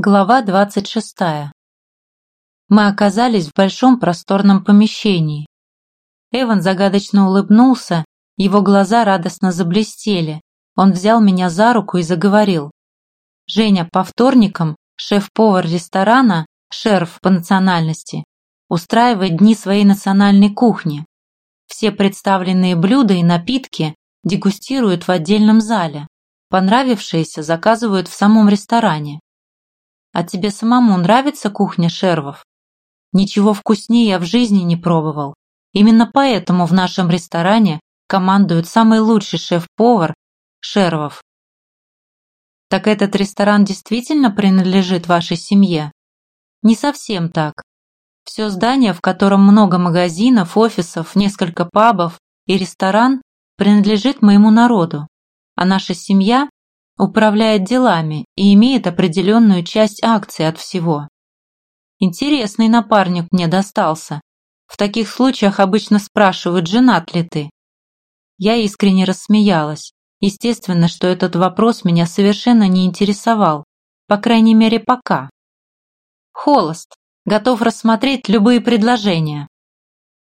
Глава двадцать шестая. Мы оказались в большом просторном помещении. Эван загадочно улыбнулся, его глаза радостно заблестели. Он взял меня за руку и заговорил. «Женя, по вторникам шеф-повар ресторана, шерф по национальности, устраивает дни своей национальной кухни. Все представленные блюда и напитки дегустируют в отдельном зале. Понравившиеся заказывают в самом ресторане. А тебе самому нравится кухня шервов? Ничего вкуснее я в жизни не пробовал. Именно поэтому в нашем ресторане командует самый лучший шеф-повар Шервов. Так этот ресторан действительно принадлежит вашей семье? Не совсем так. Все здание, в котором много магазинов, офисов, несколько пабов и ресторан, принадлежит моему народу, а наша семья управляет делами и имеет определенную часть акций от всего. Интересный напарник мне достался. В таких случаях обычно спрашивают, женат ли ты. Я искренне рассмеялась. Естественно, что этот вопрос меня совершенно не интересовал, по крайней мере пока. Холост, готов рассмотреть любые предложения.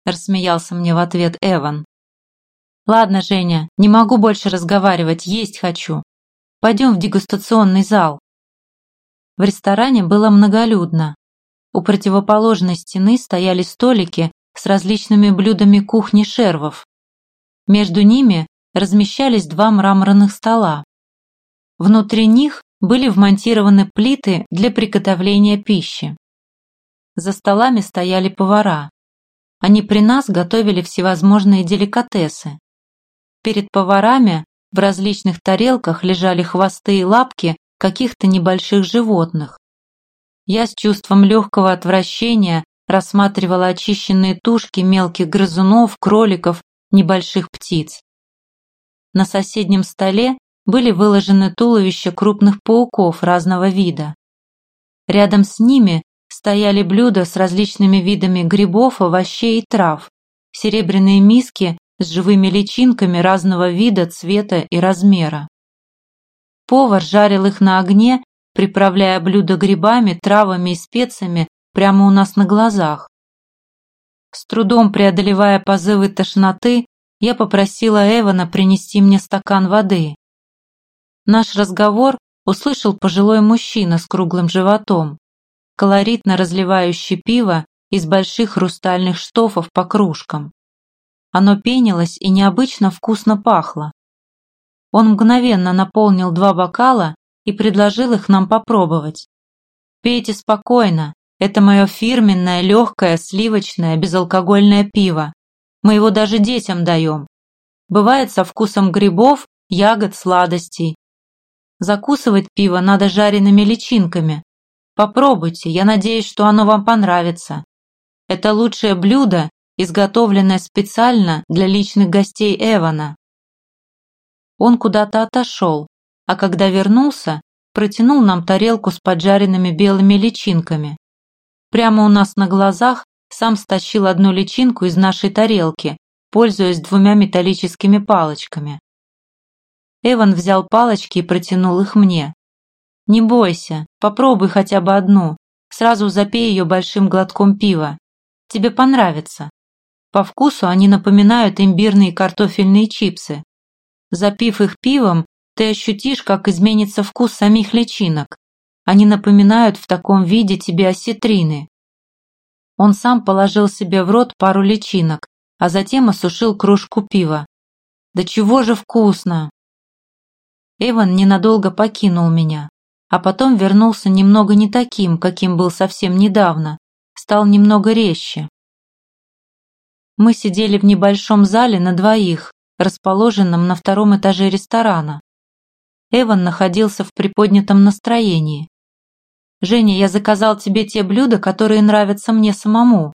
Рассмеялся мне в ответ Эван. Ладно, Женя, не могу больше разговаривать, есть хочу. Пойдем в дегустационный зал. В ресторане было многолюдно. У противоположной стены стояли столики с различными блюдами кухни шервов. Между ними размещались два мраморных стола. Внутри них были вмонтированы плиты для приготовления пищи. За столами стояли повара. Они при нас готовили всевозможные деликатесы. Перед поварами в различных тарелках лежали хвосты и лапки каких-то небольших животных. Я с чувством легкого отвращения рассматривала очищенные тушки мелких грызунов, кроликов, небольших птиц. На соседнем столе были выложены туловища крупных пауков разного вида. Рядом с ними стояли блюда с различными видами грибов, овощей и трав, серебряные миски с живыми личинками разного вида, цвета и размера. Повар жарил их на огне, приправляя блюдо грибами, травами и специями прямо у нас на глазах. С трудом преодолевая позывы тошноты, я попросила Эвана принести мне стакан воды. Наш разговор услышал пожилой мужчина с круглым животом, колоритно разливающий пиво из больших хрустальных штофов по кружкам. Оно пенилось и необычно вкусно пахло. Он мгновенно наполнил два бокала и предложил их нам попробовать. «Пейте спокойно, это мое фирменное, легкое, сливочное, безалкогольное пиво. Мы его даже детям даем. Бывает со вкусом грибов, ягод, сладостей. Закусывать пиво надо жареными личинками. Попробуйте, я надеюсь, что оно вам понравится. Это лучшее блюдо изготовленное специально для личных гостей Эвана. Он куда-то отошел, а когда вернулся, протянул нам тарелку с поджаренными белыми личинками. Прямо у нас на глазах сам стащил одну личинку из нашей тарелки, пользуясь двумя металлическими палочками. Эван взял палочки и протянул их мне. «Не бойся, попробуй хотя бы одну, сразу запей ее большим глотком пива. Тебе понравится». По вкусу они напоминают имбирные картофельные чипсы. Запив их пивом, ты ощутишь, как изменится вкус самих личинок. Они напоминают в таком виде тебе осетрины. Он сам положил себе в рот пару личинок, а затем осушил кружку пива. Да чего же вкусно! Эван ненадолго покинул меня, а потом вернулся немного не таким, каким был совсем недавно, стал немного резче. Мы сидели в небольшом зале на двоих, расположенном на втором этаже ресторана. Эван находился в приподнятом настроении. «Женя, я заказал тебе те блюда, которые нравятся мне самому.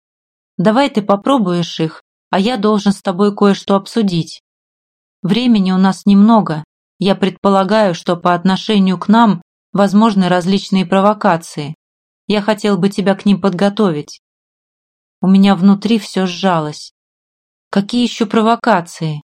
Давай ты попробуешь их, а я должен с тобой кое-что обсудить. Времени у нас немного. Я предполагаю, что по отношению к нам возможны различные провокации. Я хотел бы тебя к ним подготовить. У меня внутри все сжалось. Какие еще провокации?